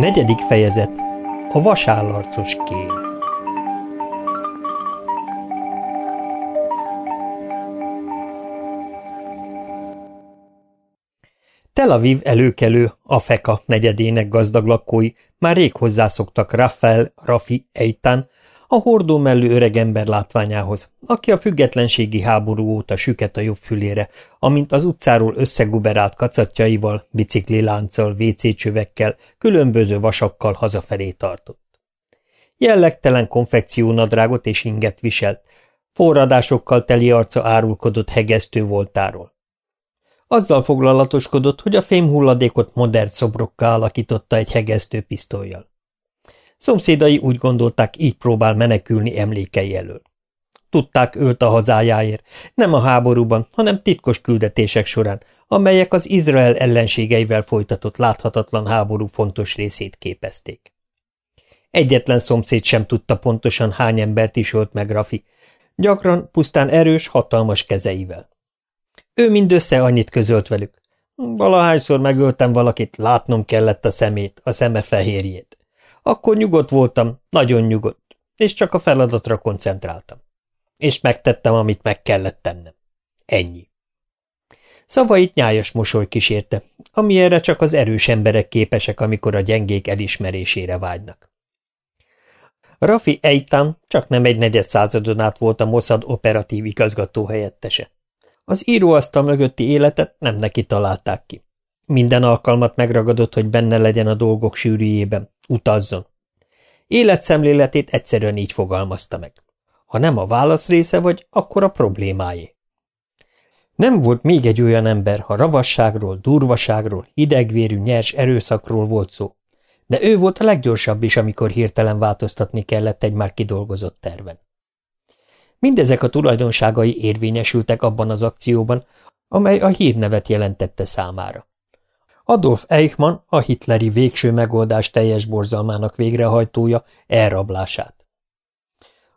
Negyedik fejezet. A vasállarcos kém Tel Aviv előkelő Afeka negyedének gazdag lakói már rég hozzászoktak Rafael Rafi Eitan, a hordó mellő öregember látványához, aki a függetlenségi háború óta süket a jobb fülére, amint az utcáról összeguberált kacatjaival, biciklilánccal, WC-csövekkel, különböző vasakkal hazafelé tartott. Jellegtelen konfekciónadrágot és inget viselt, forradásokkal teli arca árulkodott hegesztő voltáról. Azzal foglalatoskodott, hogy a fémhulladékot modern szobrokká alakította egy hegesztő pisztolyjal. Szomszédai úgy gondolták, így próbál menekülni emlékei elől. Tudták őt a hazájáért, nem a háborúban, hanem titkos küldetések során, amelyek az Izrael ellenségeivel folytatott láthatatlan háború fontos részét képezték. Egyetlen szomszéd sem tudta pontosan hány embert is ölt meg Rafi, gyakran pusztán erős, hatalmas kezeivel. Ő mindössze annyit közölt velük. Valahányszor megöltem valakit, látnom kellett a szemét, a szeme fehérjét. Akkor nyugodt voltam, nagyon nyugodt, és csak a feladatra koncentráltam. És megtettem, amit meg kellett tennem. Ennyi. Szavait nyájas mosoly kísérte, ami erre csak az erős emberek képesek, amikor a gyengék elismerésére vágynak. Rafi Eitan csak nem egy negyed századon át volt a Mossad operatív igazgató helyettese. Az íróasztal mögötti életet nem neki találták ki. Minden alkalmat megragadott, hogy benne legyen a dolgok sűrűjében, utazzon. Életszemléletét egyszerűen így fogalmazta meg. Ha nem a válasz része vagy, akkor a problémáé. Nem volt még egy olyan ember, ha ravasságról, durvaságról, hidegvérű, nyers erőszakról volt szó, de ő volt a leggyorsabb is, amikor hirtelen változtatni kellett egy már kidolgozott terven. Mindezek a tulajdonságai érvényesültek abban az akcióban, amely a hírnevet jelentette számára. Adolf Eichmann a hitleri végső megoldás teljes borzalmának végrehajtója elrablását.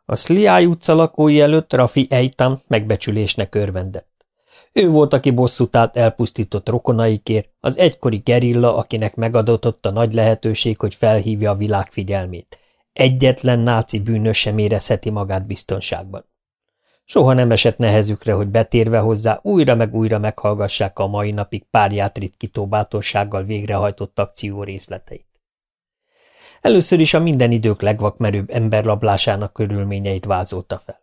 A Sliáj utca lakói előtt Rafi Eitam megbecsülésnek örvendett. Ő volt, aki bosszút állt elpusztított rokonaikért, az egykori gerilla, akinek megadatott a nagy lehetőség, hogy felhívja a világ figyelmét. Egyetlen náci bűnös sem érezheti magát biztonságban. Soha nem esett nehezükre, hogy betérve hozzá újra meg újra meghallgassák a mai napig párját ritkító bátorsággal végrehajtott akció részleteit. Először is a minden idők legvakmerőbb emberrablásának körülményeit vázolta fel.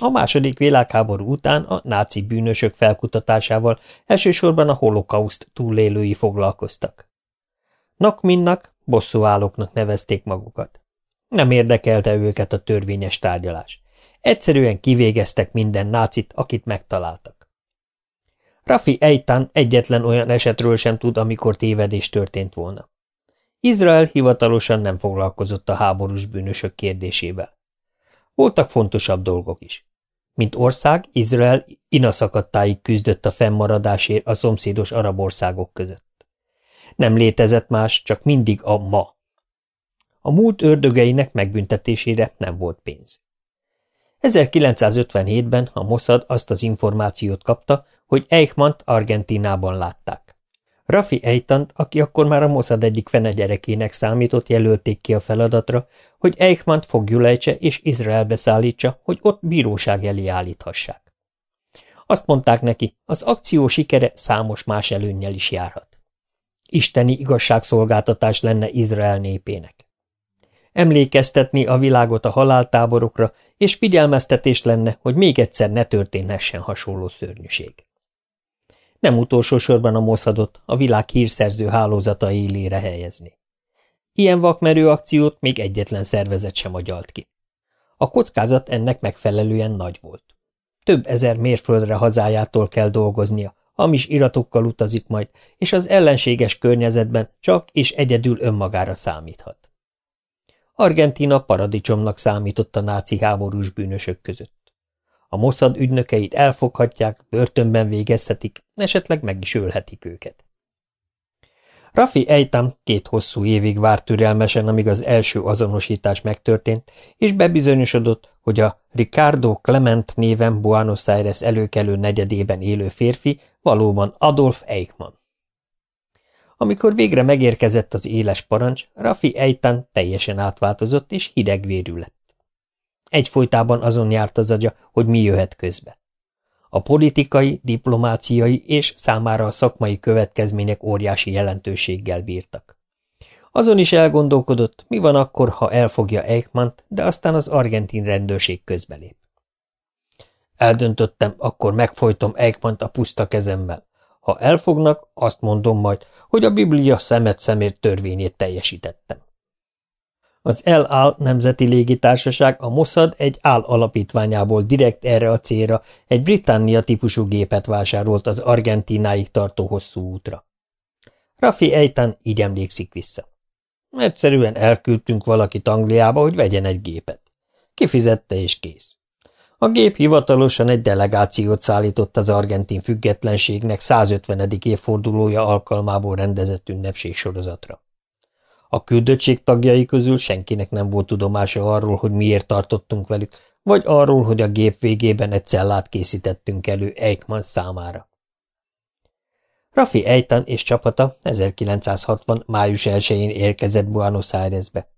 A második világháború után a náci bűnösök felkutatásával elsősorban a holokauszt túlélői foglalkoztak. Nakminnak, bosszúállóknak nevezték magukat. Nem érdekelte őket a törvényes tárgyalás. Egyszerűen kivégeztek minden nácit, akit megtaláltak. Rafi Eitan egyetlen olyan esetről sem tud, amikor tévedés történt volna. Izrael hivatalosan nem foglalkozott a háborús bűnösök kérdésével. Voltak fontosabb dolgok is. Mint ország, Izrael inaszakadtáig küzdött a fennmaradásért a szomszédos arab országok között. Nem létezett más, csak mindig a ma. A múlt ördögeinek megbüntetésére nem volt pénz. 1957-ben a Mossad azt az információt kapta, hogy Eichmann-t Argentinában látták. Rafi Eitant, aki akkor már a Mossad egyik fene gyerekének számított, jelölték ki a feladatra, hogy Eichmann-t fogjulejtse és Izraelbe szállítsa, hogy ott bíróság elé állíthassák. Azt mondták neki, az akció sikere számos más előnnyel is járhat. Isteni igazságszolgáltatás lenne Izrael népének emlékeztetni a világot a haláltáborokra, és figyelmeztetés lenne, hogy még egyszer ne történhessen hasonló szörnyűség. Nem utolsó sorban a moszadot a világ hírszerző hálózata élére helyezni. Ilyen vakmerő akciót még egyetlen szervezet sem agyalt ki. A kockázat ennek megfelelően nagy volt. Több ezer mérföldre hazájától kell dolgoznia, hamis iratokkal utazik majd, és az ellenséges környezetben csak és egyedül önmagára számíthat. Argentina paradicsomnak számított a náci háborús bűnösök között. A Mossad ügynökeit elfoghatják, börtönben végezhetik, esetleg meg is ölhetik őket. Rafi Eitam két hosszú évig várt türelmesen, amíg az első azonosítás megtörtént, és bebizonyosodott, hogy a Ricardo Clement néven Buenos Aires előkelő negyedében élő férfi valóban Adolf Eichmann. Amikor végre megérkezett az éles parancs, Rafi Eitan teljesen átváltozott és hidegvérű lett. Egyfolytában azon járt az agya, hogy mi jöhet közbe. A politikai, diplomáciai és számára a szakmai következmények óriási jelentőséggel bírtak. Azon is elgondolkodott, mi van akkor, ha elfogja Eichmann-t, de aztán az argentin rendőrség közbelép. Eldöntöttem, akkor megfojtom Eichmann-t a puszta kezemmel. Ha elfognak, azt mondom majd, hogy a Biblia szemet szemért törvényét teljesítettem. Az El Al Nemzeti Légitársaság a Mossad egy áll alapítványából direkt erre a célra egy Britannia típusú gépet vásárolt az Argentináig tartó hosszú útra. Rafi Eitan így emlékszik vissza. Egyszerűen elküldtünk valakit Angliába, hogy vegyen egy gépet. Kifizette és kész. A gép hivatalosan egy delegációt szállított az argentin függetlenségnek 150. évfordulója alkalmából rendezett ünnepségsorozatra. A küldöttség tagjai közül senkinek nem volt tudomása arról, hogy miért tartottunk velük, vagy arról, hogy a gép végében egy cellát készítettünk elő Eichmann számára. Rafi Eitan és csapata 1960. május 1-én érkezett Buenos Airesbe.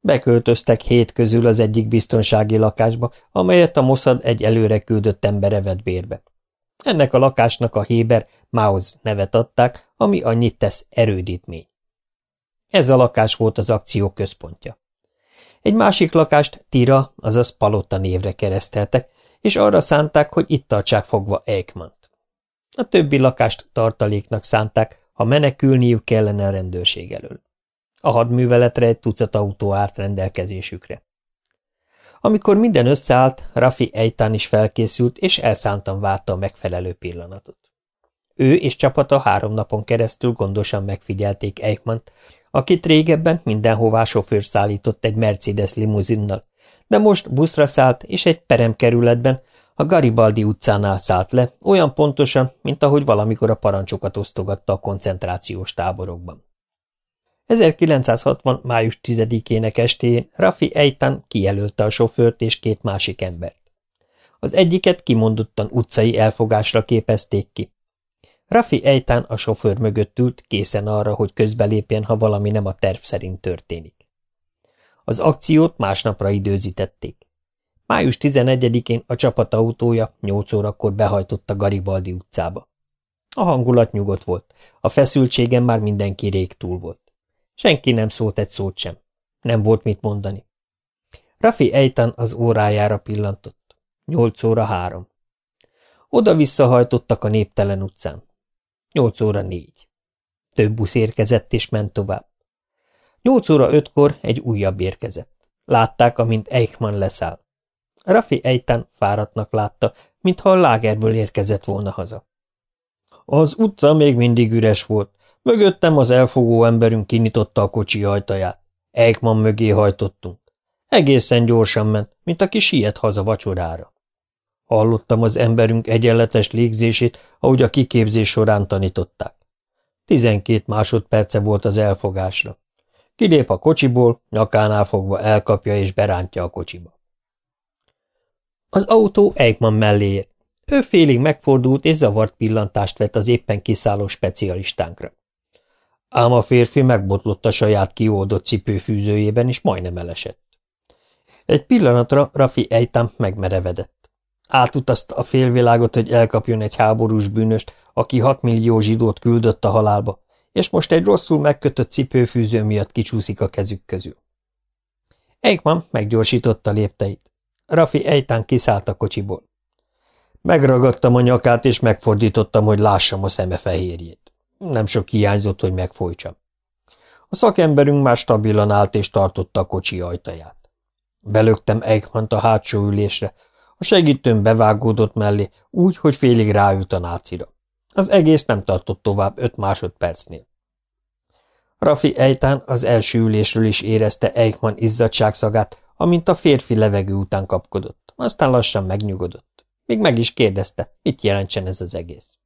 Beköltöztek hét közül az egyik biztonsági lakásba, amelyet a Mossad egy előre küldött embere vett bérbe. Ennek a lakásnak a Héber Maus nevet adták, ami annyit tesz erődítmény. Ez a lakás volt az akció központja. Egy másik lakást Tira, azaz Palota névre kereszteltek, és arra szánták, hogy itt tartsák fogva Eichmann-t. A többi lakást tartaléknak szánták, ha menekülniük kellene a rendőrség elől. A hadműveletre egy tucat autó állt rendelkezésükre. Amikor minden összeállt, Rafi Eitan is felkészült, és elszántan várta a megfelelő pillanatot. Ő és csapata három napon keresztül gondosan megfigyelték Eichmann-t, akit régebben mindenhová sofőr szállított egy Mercedes limuzinnal, de most buszra szállt, és egy peremkerületben, a Garibaldi utcánál szállt le, olyan pontosan, mint ahogy valamikor a parancsokat osztogatta a koncentrációs táborokban. 1960. május 10-ének estén Rafi Eitan kijelölte a sofőrt és két másik embert. Az egyiket kimondottan utcai elfogásra képezték ki. Rafi Eitan a sofőr mögött ült, készen arra, hogy közbelépjen, ha valami nem a terv szerint történik. Az akciót másnapra időzítették. Május 11-én a csapatautója 8 órakor behajtott a Garibaldi utcába. A hangulat nyugodt volt, a feszültségen már mindenki rég túl volt. Senki nem szólt egy szót sem. Nem volt mit mondani. Rafi Eitan az órájára pillantott. Nyolc óra három. Oda visszahajtottak a néptelen utcán. Nyolc óra négy. Több busz érkezett és ment tovább. Nyolc óra ötkor egy újabb érkezett. Látták, amint Eichmann leszáll. Rafi Eitan fáradtnak látta, mintha a lágerből érkezett volna haza. Az utca még mindig üres volt, Mögöttem az elfogó emberünk kinyitotta a kocsi ajtaját. Eichmann mögé hajtottunk. Egészen gyorsan ment, mint aki siet haza vacsorára. Hallottam az emberünk egyenletes légzését, ahogy a kiképzés során tanították. Tizenkét másodperce volt az elfogásra. Kilép a kocsiból, nyakánál fogva elkapja és berántja a kocsiba. Az autó Eichmann mellé. Ő félig megfordult és zavart pillantást vett az éppen kiszálló specialistánkra. Ám a férfi megbotlott a saját kiódott cipőfűzőjében, és majdnem elesett. Egy pillanatra Rafi Eitam megmerevedett. Átutazta a félvilágot, hogy elkapjon egy háborús bűnöst, aki hat millió zsidót küldött a halálba, és most egy rosszul megkötött cipőfűző miatt kicsúszik a kezük közül. Eichmann meggyorsította lépteit. Rafi Eitan kiszállt a kocsiból. Megragadtam a nyakát, és megfordítottam, hogy lássam a szeme fehérjét. Nem sok hiányzott, hogy megfojtsam. A szakemberünk már stabilan állt és tartotta a kocsi ajtaját. Belögtem eichmann a hátsó ülésre, a segítőm bevágódott mellé, úgy, hogy félig ráült a nácira. Az egész nem tartott tovább öt másodpercnél. Rafi Ejtán az első ülésről is érezte Eichmann izzadságszagát, amint a férfi levegő után kapkodott, aztán lassan megnyugodott. Még meg is kérdezte, mit jelentsen ez az egész.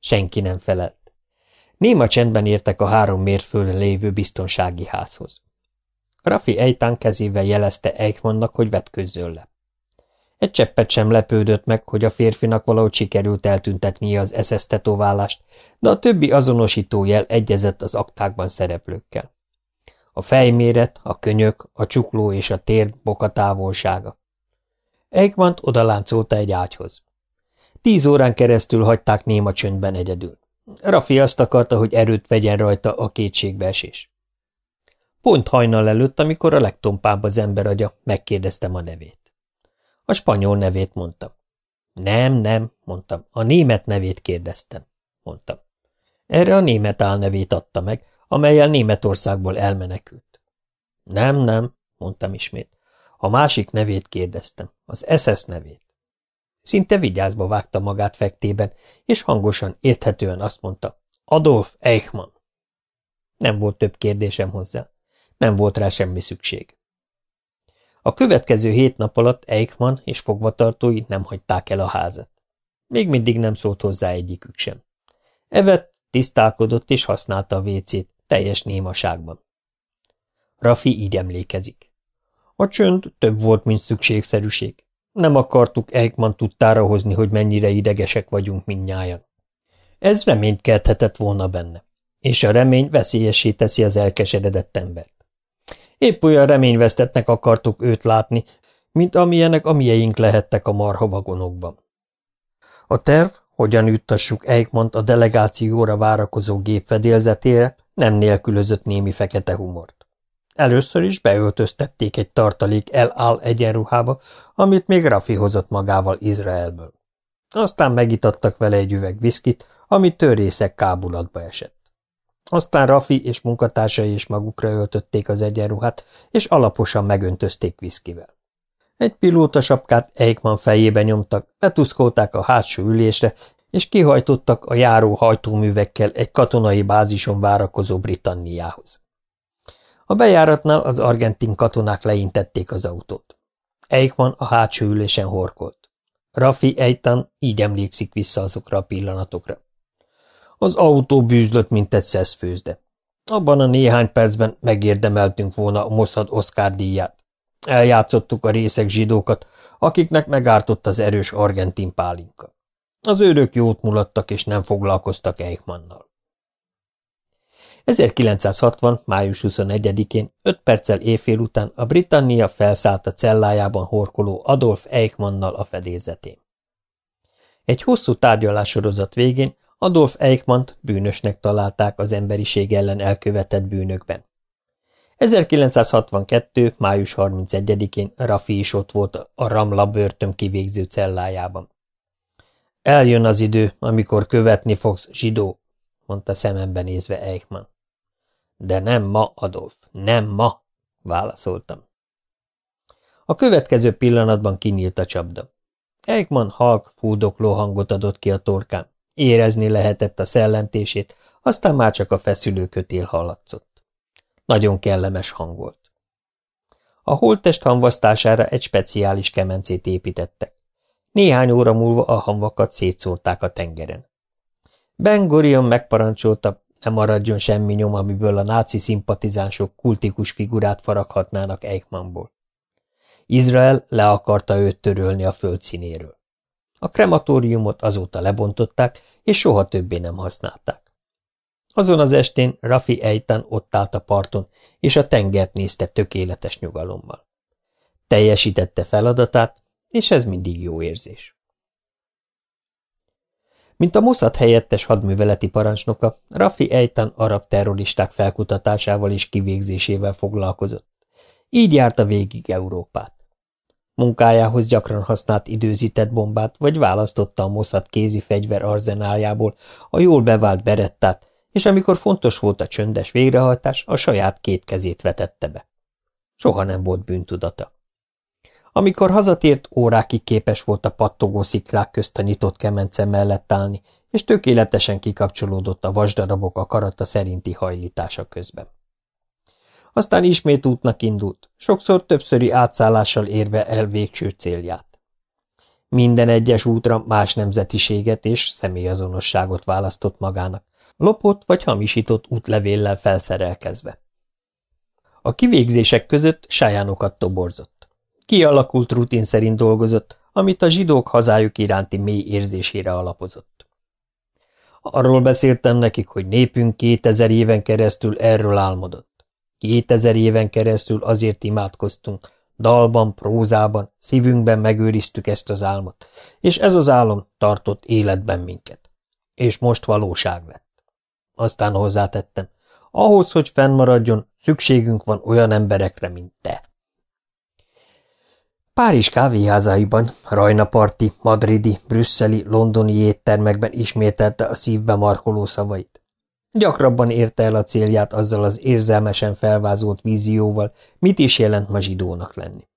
Senki nem felelt. Néma csendben értek a három mérföldre lévő biztonsági házhoz. Rafi Eitan kezével jelezte Eichmannnak, hogy vetközzön le. Egy cseppet sem lepődött meg, hogy a férfinak valahogy sikerült eltüntetnie az SS tetoválást, de a többi azonosítójel egyezett az aktákban szereplőkkel. A fejméret, a könyök, a csukló és a tér boka távolsága. Egmont odaláncolta egy ágyhoz. Tíz órán keresztül hagyták néma csöndben egyedül. Rafi azt akarta, hogy erőt vegyen rajta a kétségbeesés. Pont hajnal előtt, amikor a legtompább az ember agya, megkérdeztem a nevét. A spanyol nevét mondtam. Nem, nem, mondtam, a német nevét kérdeztem, mondtam. Erre a német álnevét adta meg, amelyel Németországból elmenekült. Nem, nem, mondtam ismét. A másik nevét kérdeztem, az SS nevét. Szinte vigyázba vágta magát fektében, és hangosan, érthetően azt mondta, Adolf Eichmann. Nem volt több kérdésem hozzá. Nem volt rá semmi szükség. A következő hét nap alatt Eichmann és fogvatartói nem hagyták el a házat. Még mindig nem szólt hozzá egyikük sem. Evet tisztálkodott és használta a vécét, teljes némaságban. Rafi így emlékezik. A csönd több volt, mint szükségszerűség. Nem akartuk Eichmann tudtára hozni, hogy mennyire idegesek vagyunk mindnyájan. Ez reményt kelthetett volna benne, és a remény veszélyesé teszi az elkeseredett embert. Épp olyan reményvesztetnek akartuk őt látni, mint amilyenek a mieink lehettek a marha vagonokban. A terv, hogyan üttassuk Eichmann a delegációra várakozó gép fedélzetére, nem nélkülözött némi fekete humort. Először is beöltöztették egy tartalék eláll egyenruhába, amit még Rafi hozott magával Izraelből. Aztán megitattak vele egy üveg viszkit, ami törészek kábulatba esett. Aztán Rafi és munkatársai is magukra öltötték az egyenruhát, és alaposan megöntözték viszkivel. Egy pilóta sapkát Eichmann fejébe nyomtak, betuszkolták a hátsó ülésre, és kihajtottak a járó hajtóművekkel egy katonai bázison várakozó Britanniához. A bejáratnál az argentin katonák leintették az autót. Eichmann a hátsó ülésen horkolt. Rafi Eitan így emlékszik vissza azokra a pillanatokra. Az autó bűzlött, mint egy szeszfőzde. Abban a néhány percben megérdemeltünk volna a Mossad Oscar díját. Eljátszottuk a részek zsidókat, akiknek megártott az erős argentin pálinka. Az őrök jót mulattak, és nem foglalkoztak Eichmannnal. 1960. május 21-én, öt perccel éjfél után a Britannia felszállt a cellájában horkoló Adolf Eichmannnal a fedélzetén. Egy hosszú tárgyalássorozat végén Adolf Eichmann-t bűnösnek találták az emberiség ellen elkövetett bűnökben. 1962. május 31-én Rafi is ott volt a Ramla börtön kivégző cellájában. Eljön az idő, amikor követni fogsz, zsidó, mondta szemembe nézve Eichmann. De nem ma, Adolf, nem ma, válaszoltam. A következő pillanatban kinyílt a csapda. Eichmann halk, fúdokló hangot adott ki a torkán. Érezni lehetett a szellentését, aztán már csak a feszülő kötél hallatszott. Nagyon kellemes hang volt. A holttest hamvasztására egy speciális kemencét építettek. Néhány óra múlva a hamvakat szétszórták a tengeren. Ben Gurion megparancsolta, ne maradjon semmi nyom, amiből a náci szimpatizánsok kultikus figurát faraghatnának Eichmannból. Izrael le akarta őt törölni a földszínéről. A krematóriumot azóta lebontották, és soha többé nem használták. Azon az estén Rafi Eitan ott állt a parton, és a tengert nézte tökéletes nyugalommal. Teljesítette feladatát, és ez mindig jó érzés. Mint a Mossad helyettes hadműveleti parancsnoka, Rafi Eitan arab terroristák felkutatásával és kivégzésével foglalkozott. Így járta végig Európát. Munkájához gyakran használt időzített bombát, vagy választotta a Mossad kézi fegyver arzenáljából a jól bevált berettát, és amikor fontos volt a csöndes végrehajtás, a saját két kezét vetette be. Soha nem volt bűntudata. Amikor hazatért, órákig képes volt a pattogó sziklák közt a nyitott kemence mellett állni, és tökéletesen kikapcsolódott a vasdarabok akarata szerinti hajlítása közben. Aztán ismét útnak indult, sokszor többszöri átszállással érve el végső célját. Minden egyes útra más nemzetiséget és személyazonosságot választott magának, lopott vagy hamisított útlevéllel felszerelkezve. A kivégzések között sájánokat toborzott. Kialakult rutin szerint dolgozott, amit a zsidók hazájuk iránti mély érzésére alapozott. Arról beszéltem nekik, hogy népünk kétezer éven keresztül erről álmodott. Kétezer éven keresztül azért imádkoztunk, dalban, prózában, szívünkben megőriztük ezt az álmot, és ez az álom tartott életben minket. És most valóság lett. Aztán hozzátettem, ahhoz, hogy fennmaradjon, szükségünk van olyan emberekre, mint te. Párizs kávéházáiban, rajnaparti, madridi, brüsszeli, londoni éttermekben ismételte a szívbe markoló szavait. Gyakrabban érte el a célját azzal az érzelmesen felvázolt vízióval, mit is jelent ma zsidónak lenni.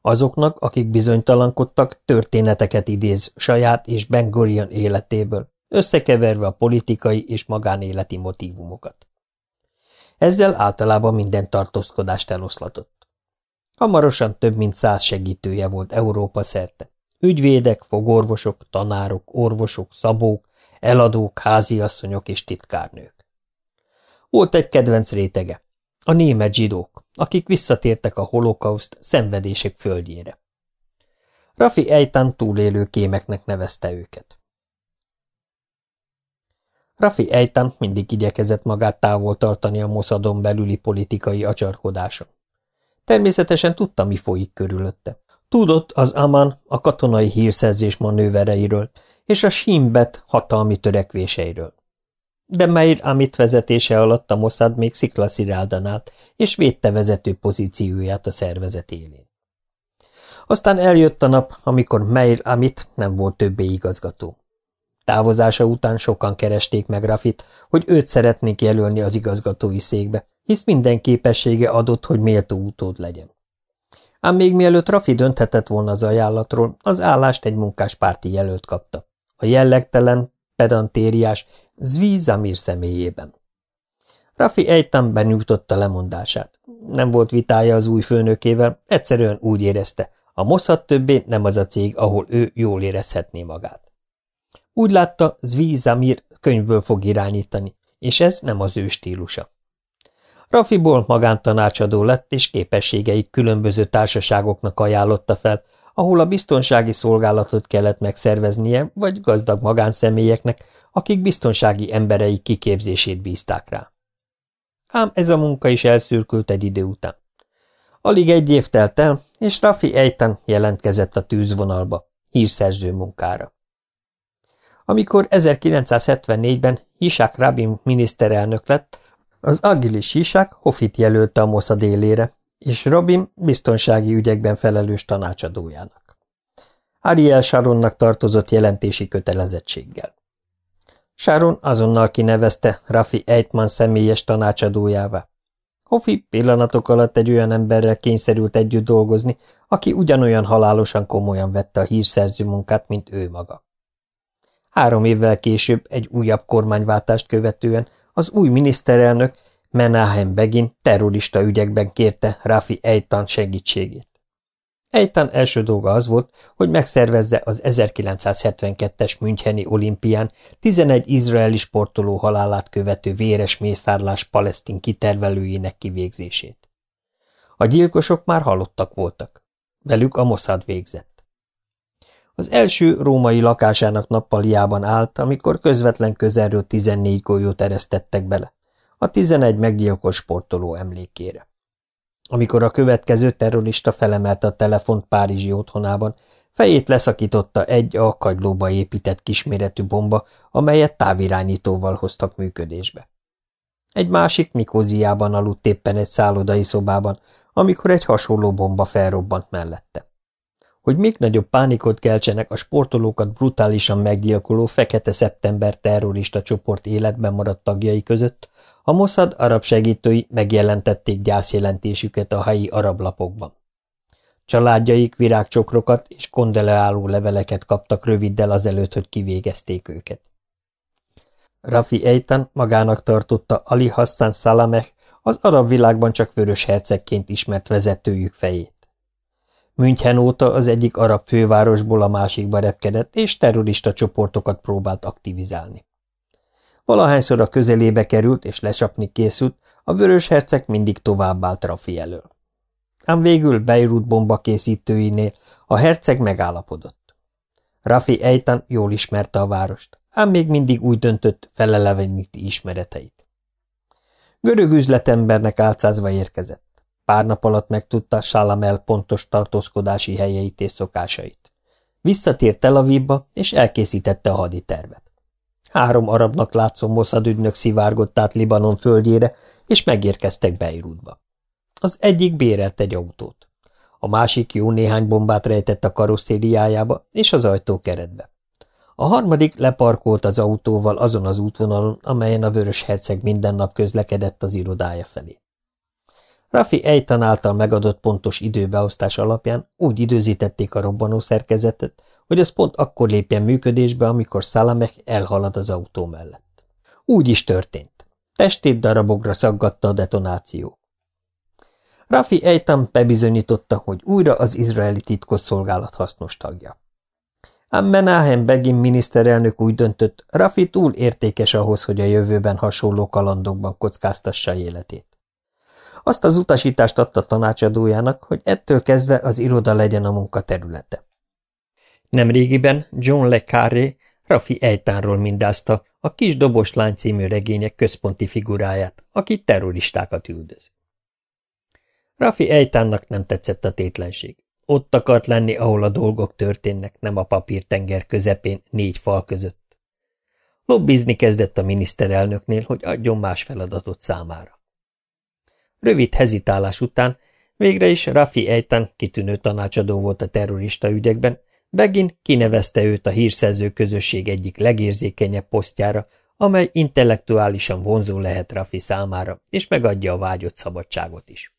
Azoknak, akik bizonytalankodtak, történeteket idéz saját és Ben Gurion életéből, összekeverve a politikai és magánéleti motívumokat. Ezzel általában minden tartózkodást eloszlatott. Hamarosan több mint száz segítője volt Európa szerte. Ügyvédek, fogorvosok, tanárok, orvosok, szabók, eladók, háziasszonyok és titkárnők. Volt egy kedvenc rétege, a német zsidók, akik visszatértek a holokauszt szenvedések földjére. Rafi Ejtán túlélő kémeknek nevezte őket. Rafi Ejtán mindig igyekezett magát távol tartani a moszadon belüli politikai acsarkodáson. Természetesen tudta, mi folyik körülötte. Tudott az Aman a katonai hírszerzés manővereiről és a Simbet hatalmi törekvéseiről. De Meir Amit vezetése alatt a Mossad még sziklasziráldan állt, és védte vezető pozícióját a szervezet élén. Aztán eljött a nap, amikor Meir Amit nem volt többé igazgató. Távozása után sokan keresték meg Rafit, hogy őt szeretnék jelölni az igazgatói székbe, hisz minden képessége adott, hogy méltó utód legyen. Ám még mielőtt Rafi dönthetett volna az ajánlatról, az állást egy munkáspárti jelölt kapta. A jellegtelen, pedantériás Zvi Zamir személyében. Rafi egytam benyújtotta lemondását. Nem volt vitája az új főnökével, egyszerűen úgy érezte, a Mossad többé nem az a cég, ahol ő jól érezhetné magát. Úgy látta, Zvi Zamir könyvből fog irányítani, és ez nem az ő stílusa. Rafiból magántanácsadó lett, és képességeik különböző társaságoknak ajánlotta fel, ahol a biztonsági szolgálatot kellett megszerveznie, vagy gazdag magánszemélyeknek, akik biztonsági emberei kiképzését bízták rá. Ám ez a munka is elszürkült egy idő után. Alig egy év telt el, és Rafi Ejtan jelentkezett a tűzvonalba, hírszerző munkára. Amikor 1974-ben Hisák Rabin miniszterelnök lett, az agilis Hisák Hofit jelölte a Mossad élére, és Robin biztonsági ügyekben felelős tanácsadójának. Ariel Sharonnak tartozott jelentési kötelezettséggel. Sharon azonnal kinevezte Rafi Eitman személyes tanácsadójává. Hofi pillanatok alatt egy olyan emberrel kényszerült együtt dolgozni, aki ugyanolyan halálosan komolyan vette a hírszerző munkát, mint ő maga. Három évvel később, egy újabb kormányváltást követően az új miniszterelnök Menahem Begin terrorista ügyekben kérte Rafi Eitan segítségét. Eitan első dolga az volt, hogy megszervezze az 1972-es Müncheni olimpián 11 izraeli sportoló halálát követő véres mészárlás palesztin kitervelőjének kivégzését. A gyilkosok már halottak voltak. Velük a Mossad végzett. Az első római lakásának nappaliában állt, amikor közvetlen közelről 14 golyót eresztettek bele a 11 meggyilkolt sportoló emlékére. Amikor a következő terrorista felemelte a telefont Párizsi otthonában, fejét leszakította egy a kagylóba épített kisméretű bomba, amelyet távirányítóval hoztak működésbe. Egy másik Nikóziában aludt éppen egy szállodai szobában, amikor egy hasonló bomba felrobbant mellette. Hogy még nagyobb pánikot keltsenek a sportolókat brutálisan meggyilkoló Fekete Szeptember terrorista csoport életben maradt tagjai között, a Mossad arab segítői megjelentették gyászjelentésüket a helyi arab lapokban. Családjaik virágcsokrokat és kondeleáló leveleket kaptak röviddel azelőtt, hogy kivégezték őket. Rafi Eitan magának tartotta Ali Hassan Salameh, az arab világban csak vörös hercegként ismert vezetőjük fejét. München óta az egyik arab fővárosból a másikba repkedett, és terrorista csoportokat próbált aktivizálni. Valahányszor a közelébe került és lesapni készült, a vörös herceg mindig tovább állt Rafi elől. ám végül Beirut bomba készítőinél a herceg megállapodott. Rafi Eitan jól ismerte a várost, ám még mindig úgy döntött, feleleveníti ismereteit. Görög üzletembernek álcázva érkezett. Pár nap alatt megtudta Salamel pontos tartózkodási helyeit és szokásait. Visszatért Tel Avivba, és elkészítette a haditervet. Három arabnak látszó Mossad ügynök szivárgott át Libanon földjére, és megérkeztek Beirutba. Az egyik bérelt egy autót. A másik jó néhány bombát rejtett a karosszériájába és az ajtó keretbe. A harmadik leparkolt az autóval azon az útvonalon, amelyen a vörös herceg minden nap közlekedett az irodája felé. Rafi Ejtan által megadott pontos időbeosztás alapján úgy időzítették a robbanó szerkezetet, hogy az pont akkor lépjen működésbe, amikor Szalamek elhalad az autó mellett. Úgy is történt. Testét darabokra szaggatta a detonáció. Rafi Ejtan bebizonyította, hogy újra az izraeli titkosszolgálat hasznos tagja. Ám Menahem Begin miniszterelnök úgy döntött, Rafi túl értékes ahhoz, hogy a jövőben hasonló kalandokban kockáztassa életét. Azt az utasítást adta tanácsadójának, hogy ettől kezdve az iroda legyen a munkaterülete. Nemrégiben John Le Carré Rafi Ejtánról mindázta a Kis Dobos Lány című regények központi figuráját, aki terroristákat üldöz. Rafi Ejtánnak nem tetszett a tétlenség. Ott akart lenni, ahol a dolgok történnek, nem a papírtenger közepén, négy fal között. Lobbizni kezdett a miniszterelnöknél, hogy adjon más feladatot számára. Rövid hezitálás után végre is Rafi Ejtán kitűnő tanácsadó volt a terrorista ügyekben, Begin kinevezte őt a hírszerző közösség egyik legérzékenyebb posztjára, amely intellektuálisan vonzó lehet Rafi számára, és megadja a vágyott szabadságot is.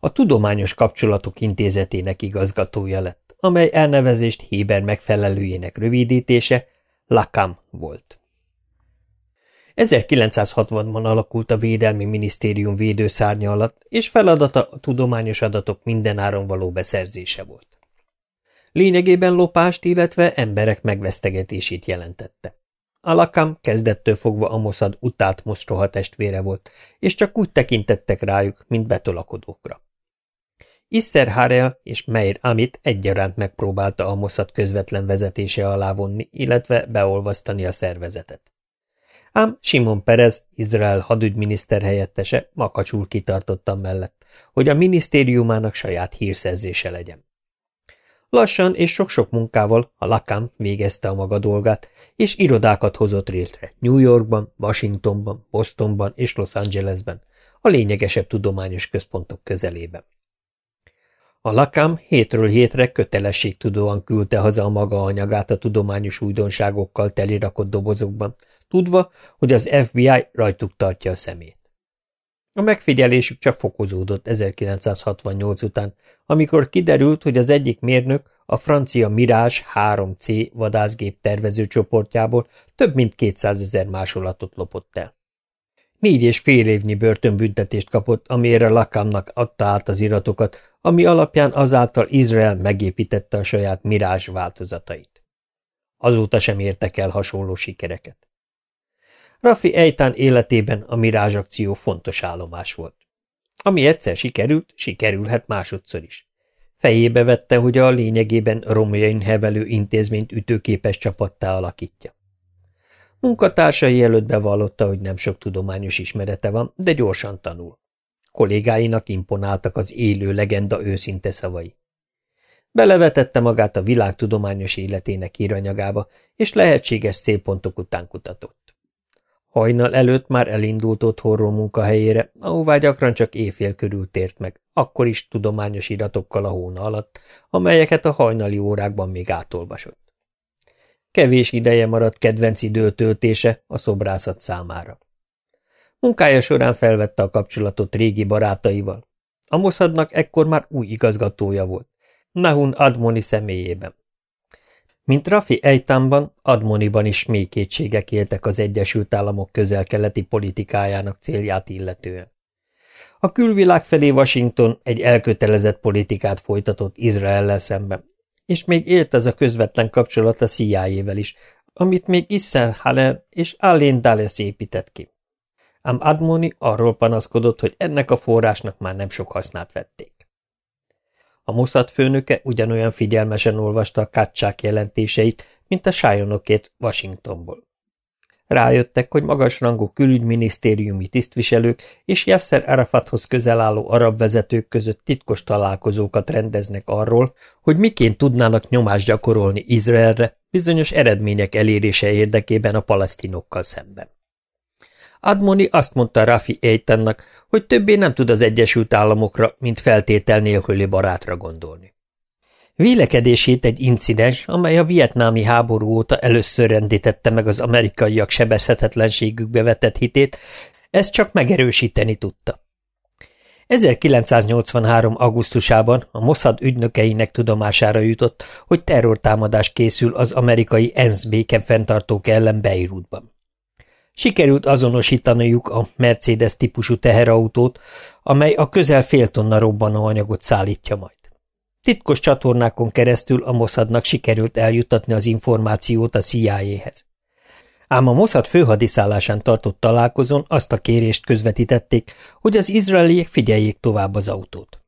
A Tudományos Kapcsolatok Intézetének igazgatója lett, amely elnevezést Héber megfelelőjének rövidítése LACAM volt. 1960-ban alakult a Védelmi Minisztérium védőszárnya alatt, és feladata a tudományos adatok mindenáron való beszerzése volt. Lényegében lopást, illetve emberek megvesztegetését jelentette. Alakam kezdettől fogva a Mossad utált mostoha testvére volt, és csak úgy tekintettek rájuk, mint betolakodókra. Isser Harel és Meir Amit egyaránt megpróbálta a Mossad közvetlen vezetése alá vonni, illetve beolvasztani a szervezetet. Ám Simon Perez, Izrael hadügyminiszter helyettese makacsul kitartottam mellett, hogy a minisztériumának saját hírszerzése legyen. Lassan és sok-sok munkával a Lakam végezte a maga dolgát, és irodákat hozott létre New Yorkban, Washingtonban, Bostonban és Los Angelesben, a lényegesebb tudományos központok közelében. A Lakam hétről hétre kötelességtudóan küldte haza a maga anyagát a tudományos újdonságokkal telirakott dobozokban, tudva, hogy az FBI rajtuk tartja a szemét. A megfigyelésük csak fokozódott 1968 után, amikor kiderült, hogy az egyik mérnök a francia Mirage 3C vadászgép tervező csoportjából több mint 200 ezer másolatot lopott el. Négy és fél évnyi börtönbüntetést kapott, amire Lakamnak adta át az iratokat, ami alapján azáltal Izrael megépítette a saját Mirage változatait. Azóta sem értek el hasonló sikereket. Rafi Ejtán életében a Mirázs akció fontos állomás volt. Ami egyszer sikerült, sikerülhet másodszor is. Fejébe vette, hogy a lényegében romjain hevelő intézményt ütőképes csapattá alakítja. Munkatársai előtt bevallotta, hogy nem sok tudományos ismerete van, de gyorsan tanul. Kollégáinak imponáltak az élő legenda őszinte szavai. Belevetette magát a világ tudományos életének íranyagába, és lehetséges szélpontok után kutatott. Hajnal előtt már elindult otthonról munkahelyére, ahová gyakran csak éjfél körül tért meg, akkor is tudományos iratokkal a hóna alatt, amelyeket a hajnali órákban még átolvasott. Kevés ideje maradt kedvenc időtöltése a szobrászat számára. Munkája során felvette a kapcsolatot régi barátaival. A Mossadnak ekkor már új igazgatója volt, Nahun Admoni személyében. Mint Rafi Ejtánban, Admoniban is mély kétségek éltek az Egyesült Államok közel-keleti politikájának célját illetően. A külvilág felé Washington egy elkötelezett politikát folytatott Izraellel szemben, és még élt ez a közvetlen kapcsolat a CIA-vel is, amit még Issel Haller és Alain Dulles épített ki. Ám Admoni arról panaszkodott, hogy ennek a forrásnak már nem sok hasznát vették. A Mossad főnöke ugyanolyan figyelmesen olvasta a kácsák jelentéseit, mint a sájonokét Washingtonból. Rájöttek, hogy magasrangú külügyminisztériumi tisztviselők és Yasser Arafathoz közel álló arab vezetők között titkos találkozókat rendeznek arról, hogy miként tudnának nyomást gyakorolni Izraelre bizonyos eredmények elérése érdekében a palesztinokkal szemben. Admoni azt mondta Rafi Eitannak, hogy többé nem tud az Egyesült Államokra, mint feltétel nélküli barátra gondolni. Vélekedését egy incidens, amely a vietnámi háború óta először rendítette meg az amerikaiak sebezhetetlenségükbe vetett hitét, ezt csak megerősíteni tudta. 1983. augusztusában a Mossad ügynökeinek tudomására jutott, hogy terrortámadás készül az amerikai ENSZ békefenntartók ellen Beirutban. Sikerült azonosítaniuk a Mercedes típusú teherautót, amely a közel fél tonna robbanóanyagot szállítja majd. Titkos csatornákon keresztül a Mossadnak sikerült eljutatni az információt a CIA-hez. Ám a Mossad főhadiszállásán tartott találkozón azt a kérést közvetítették, hogy az izraeliek figyeljék tovább az autót.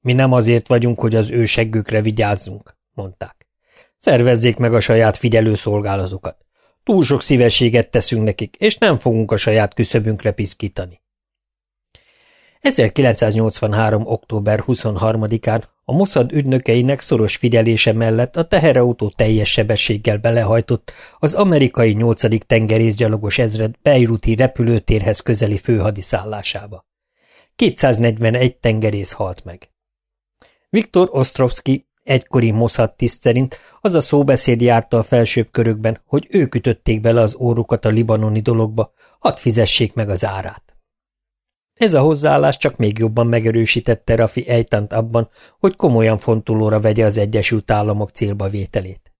Mi nem azért vagyunk, hogy az ő seggükre vigyázzunk, mondták. Szervezzék meg a saját figyelőszolgálatokat. Túl sok szívességet teszünk nekik, és nem fogunk a saját küszöbünkre piszkítani. 1983. október 23-án a Mossad ügynökeinek szoros figyelése mellett a teherautó teljes sebességgel belehajtott az amerikai 8. tengerészgyalogos ezred Beiruti repülőtérhez közeli főhadiszállásába. 241 tengerész halt meg. Viktor Ostrovsky egykori Mossad tiszt szerint az a szóbeszéd járta a felsőbb körökben, hogy ők ütötték bele az órukat a libanoni dologba, hadd fizessék meg az árát. Ez a hozzáállás csak még jobban megerősítette Rafi Ejtant abban, hogy komolyan fontolóra vegye az Egyesült Államok célba vételét.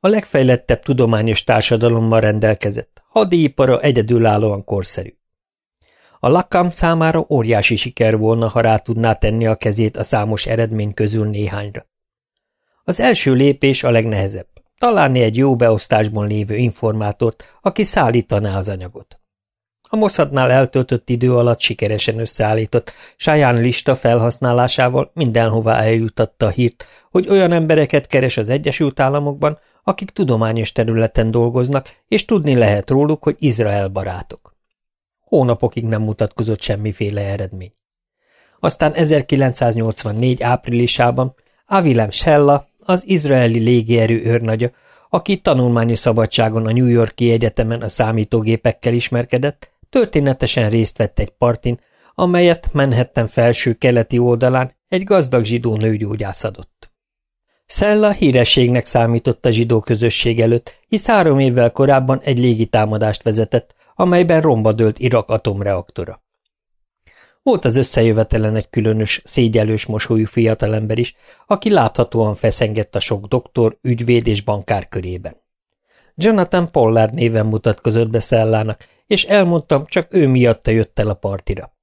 A legfejlettebb tudományos társadalommal rendelkezett, hadipara egyedülállóan korszerű. A lakam számára óriási siker volna, ha rá tudná tenni a kezét a számos eredmény közül néhányra. Az első lépés a legnehezebb, találni egy jó beosztásban lévő informátort, aki szállítaná az anyagot. A Mossadnál eltöltött idő alatt sikeresen összeállított saján lista felhasználásával mindenhová eljutatta a hírt, hogy olyan embereket keres az Egyesült Államokban, akik tudományos területen dolgoznak, és tudni lehet róluk, hogy Izrael barátok. Hónapokig nem mutatkozott semmiféle eredmény. Aztán 1984 áprilisában Avilem Shella, az izraeli légierő őrnagya, aki tanulmányi szabadságon a New Yorki Egyetemen a számítógépekkel ismerkedett, Történetesen részt vett egy partin, amelyet Manhattan felső keleti oldalán egy gazdag zsidó nőgyógyász adott. Szella hírességnek számított a zsidó közösség előtt, hisz három évvel korábban egy légitámadást vezetett, amelyben romba dőlt Irak atomreaktora. Volt az összejövetelen egy különös, szégyelős mosolyú fiatalember is, aki láthatóan feszengett a sok doktor, ügyvéd és bankár körében. Jonathan Pollard néven mutatkozott be Szellának, és elmondtam, csak ő miatta jött el a partira.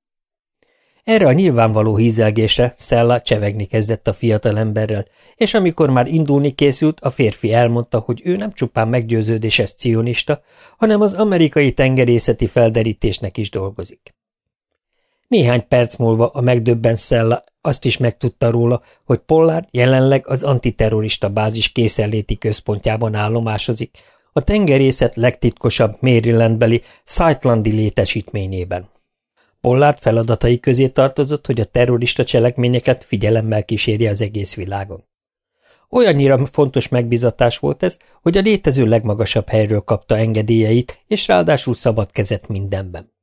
Erre a nyilvánvaló hízelgésre Szella csevegni kezdett a fiatalemberrel, és amikor már indulni készült, a férfi elmondta, hogy ő nem csupán meggyőződéses cionista, hanem az amerikai tengerészeti felderítésnek is dolgozik. Néhány perc múlva a megdöbben Szella azt is megtudta róla, hogy Pollard jelenleg az antiterrorista bázis készenléti központjában állomásozik, a tengerészet legtitkosabb Marylandbeli Sightlandi létesítményében. Pollard feladatai közé tartozott, hogy a terrorista cselekményeket figyelemmel kísérje az egész világon. Olyannyira fontos megbizatás volt ez, hogy a létező legmagasabb helyről kapta engedélyeit, és ráadásul szabad kezet mindenben.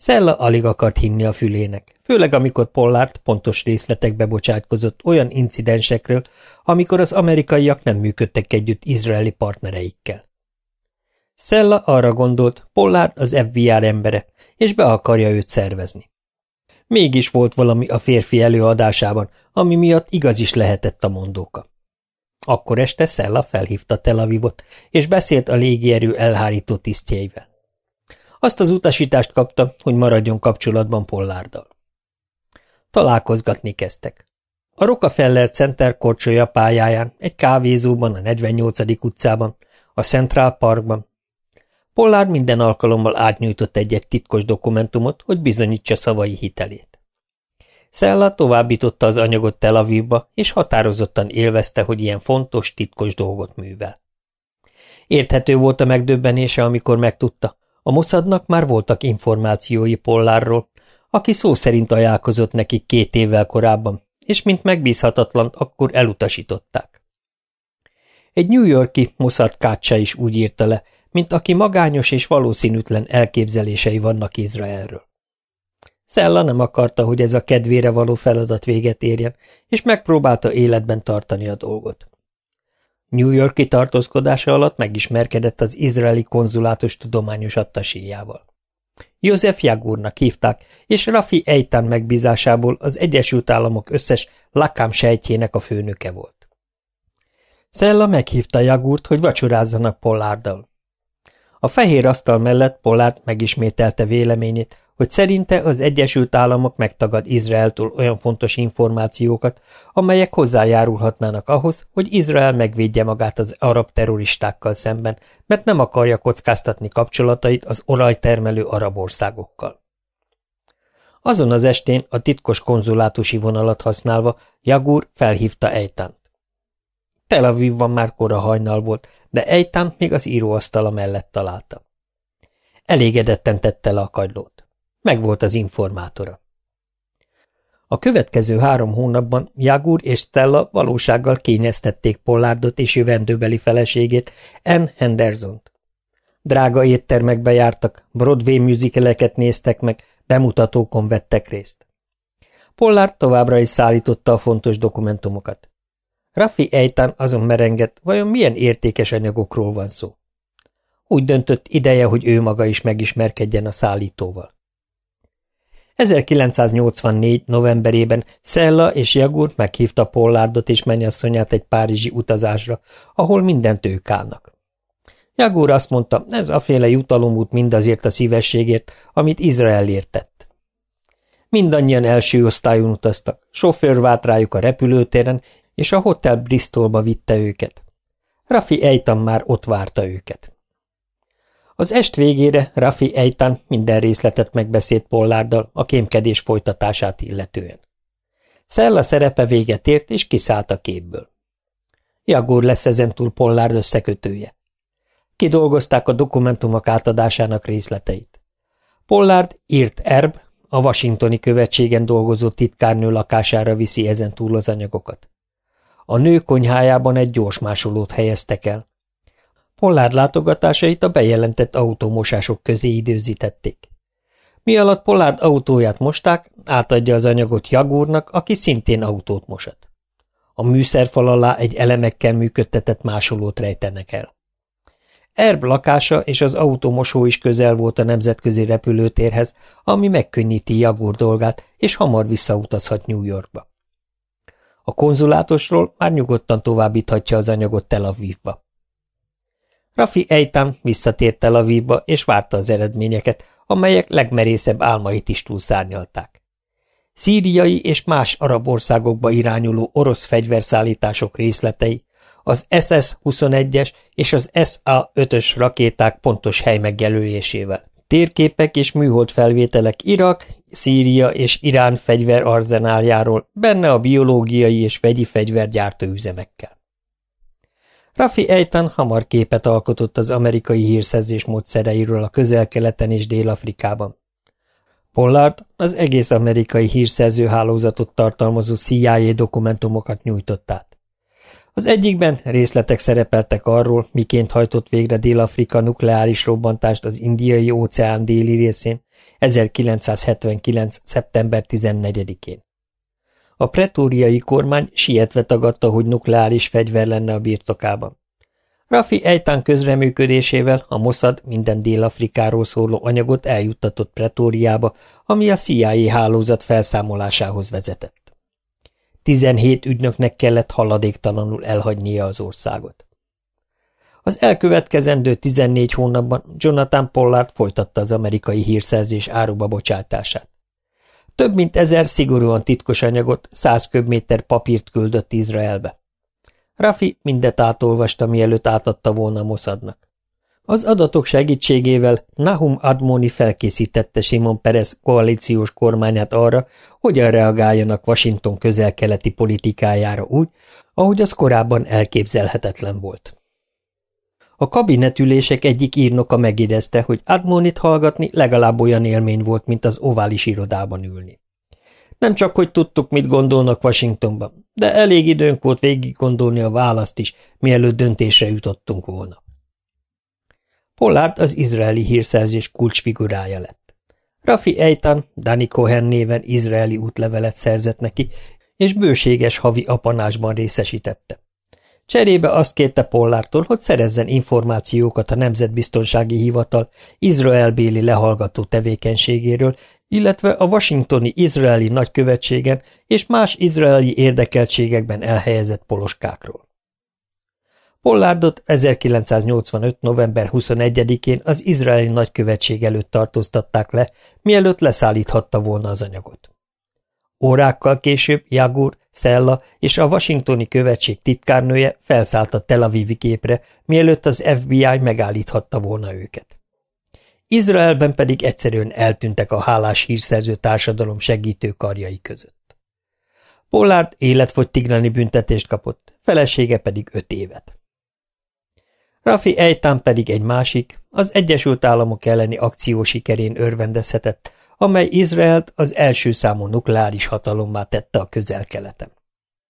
Szella alig akart hinni a fülének, főleg amikor Pollard pontos részletekbe bocsátkozott olyan incidensekről, amikor az amerikaiak nem működtek együtt izraeli partnereikkel. Szella arra gondolt, Pollard az FBI embere, és be akarja őt szervezni. Mégis volt valami a férfi előadásában, ami miatt igaz is lehetett a mondóka. Akkor este Szella felhívta Tel Avivot, és beszélt a légierő elhárító tisztjeivel. Azt az utasítást kapta, hogy maradjon kapcsolatban Pollárdal. Találkozgatni kezdtek. A Rockefeller Center korcsolya pályáján, egy kávézóban, a 48. utcában, a Central Parkban. Pollard minden alkalommal átnyújtott egy-egy titkos dokumentumot, hogy bizonyítsa szavai hitelét. Szella továbbította az anyagot Tel Avivba, és határozottan élvezte, hogy ilyen fontos, titkos dolgot művel. Érthető volt a megdöbbenése, amikor megtudta. A Mossadnak már voltak információi Pollárról, aki szó szerint ajánlkozott nekik két évvel korábban, és mint megbízhatatlan, akkor elutasították. Egy New Yorki Mossad kácsa is úgy írta le, mint aki magányos és valószínűtlen elképzelései vannak Izraelről. Szella nem akarta, hogy ez a kedvére való feladat véget érjen, és megpróbálta életben tartani a dolgot. New Yorki tartózkodása alatt megismerkedett az izraeli konzulátus tudományos attasíjával. József Jagurnak hívták, és Rafi Eitan megbízásából az Egyesült Államok összes lakám sejtjének a főnöke volt. Szella meghívta Jagurt, hogy vacsorázzanak Pollárdal. A fehér asztal mellett Pollard megismételte véleményét, hogy szerinte az Egyesült Államok megtagad Izraeltől olyan fontos információkat, amelyek hozzájárulhatnának ahhoz, hogy Izrael megvédje magát az arab terroristákkal szemben, mert nem akarja kockáztatni kapcsolatait az olajtermelő arab országokkal. Azon az estén a titkos konzulátusi vonalat használva Jagur felhívta Ejtánt. Tel Avivban már kora hajnal volt, de Ejtán még az íróasztala mellett találta. Elégedetten tette le a kagylót. Megvolt az informátora. A következő három hónapban Jagur és Stella valósággal kényeztették Pollardot és jövendőbeli feleségét, Ann Henderson-t. Drága éttermekbe jártak, Broadway musicaleket néztek meg, bemutatókon vettek részt. Pollard továbbra is szállította a fontos dokumentumokat. Raffi Eitan azon merengett, vajon milyen értékes anyagokról van szó. Úgy döntött ideje, hogy ő maga is megismerkedjen a szállítóval. 1984. novemberében Szella és Jagur meghívta Pollardot és mennyasszonyát egy párizsi utazásra, ahol mindent ők állnak. Jagur azt mondta, ez a féle jutalomút mindazért a szívességért, amit Izraelért tett. Mindannyian első osztályon utaztak, sofőr vált rájuk a repülőtéren, és a hotel Bristolba vitte őket. Rafi Ejtan már ott várta őket. Az est végére Rafi Eitan minden részletet megbeszélt Pollárdal a kémkedés folytatását illetően. Szella szerepe véget ért, és kiszállt a képből. Jagor lesz ezentúl Pollárd összekötője. Kidolgozták a dokumentumok átadásának részleteit. Pollárd írt Erb, a washingtoni követségen dolgozó titkárnő lakására viszi ezentúl az anyagokat. A nő konyhájában egy gyors másolót helyeztek el, Pollárd látogatásait a bejelentett autómosások közé időzítették. Mi alatt Pollárd autóját mosták, átadja az anyagot Jagúrnak, aki szintén autót mosat. A műszerfal alá egy elemekkel működtetett másolót rejtenek el. Erb lakása és az automosó is közel volt a nemzetközi repülőtérhez, ami megkönnyíti Jagúr dolgát, és hamar visszautazhat New Yorkba. A konzulátosról már nyugodtan továbbíthatja az anyagot Tel Avivba. Rafi Eitan visszatért a Avivba, és várta az eredményeket, amelyek legmerészebb álmait is túlszárnyalták. Szíriai és más arab országokba irányuló orosz fegyverszállítások részletei, az SS-21-es és az SA-5-ös rakéták pontos hely megjelölésével, térképek és műhold felvételek Irak, Szíria és Irán fegyverarzenáljáról, benne a biológiai és vegyi fegyvergyártó üzemekkel. Rafi Eitan hamar képet alkotott az amerikai hírszerzés módszereiről a közel-keleten és Dél-Afrikában. Pollard az egész amerikai hírszerző hálózatot tartalmazó CIA dokumentumokat nyújtott át. Az egyikben részletek szerepeltek arról, miként hajtott végre Dél-Afrika nukleáris robbantást az indiai óceán déli részén 1979. szeptember 14-én. A pretóriai kormány sietve tagadta, hogy nukleáris fegyver lenne a birtokában. Rafi Ejtán közreműködésével a Mossad minden Dél-Afrikáról szóló anyagot eljuttatott Pretóriába, ami a CIA hálózat felszámolásához vezetett. 17 ügynöknek kellett haladéktalanul elhagynia az országot. Az elkövetkezendő 14 hónapban Jonathan Pollard folytatta az amerikai hírszerzés áruba bocsátását. Több mint ezer szigorúan titkos anyagot, száz köbméter papírt küldött Izraelbe. Rafi mindet átolvasta, mielőtt átadta volna Mossadnak. Az adatok segítségével Nahum Admoni felkészítette Simon Perez koalíciós kormányát arra, hogyan reagáljanak Washington közel-keleti politikájára úgy, ahogy az korábban elképzelhetetlen volt. A kabinetülések egyik írnoka megidezte, hogy Admonit hallgatni legalább olyan élmény volt, mint az ovális irodában ülni. Nem csak, hogy tudtuk, mit gondolnak Washingtonban, de elég időnk volt végig gondolni a választ is, mielőtt döntésre jutottunk volna. Pollard az izraeli hírszerzés kulcsfigurája lett. Rafi Eitan, Dani Cohen néven izraeli útlevelet szerzett neki, és bőséges havi apanásban részesítette. Cserébe azt kérte Pollártól, hogy szerezzen információkat a Nemzetbiztonsági Hivatal izraelbéli lehallgató tevékenységéről, illetve a washingtoni izraeli nagykövetségen és más izraeli érdekeltségekben elhelyezett poloskákról. Pollárdot 1985. november 21-én az izraeli nagykövetség előtt tartóztatták le, mielőtt leszállíthatta volna az anyagot. Órákkal később Jagur, Szella és a washingtoni követség titkárnője felszállt a Tel Avivi képre, mielőtt az FBI megállíthatta volna őket. Izraelben pedig egyszerűen eltűntek a hálás hírszerző társadalom segítő karjai között. Pollard életfogytiglani büntetést kapott, felesége pedig öt évet. Rafi Ejtán pedig egy másik, az Egyesült Államok elleni akció sikerén örvendezhetett, amely Izraelt az első számú nukleáris hatalommá tette a közel-keleten.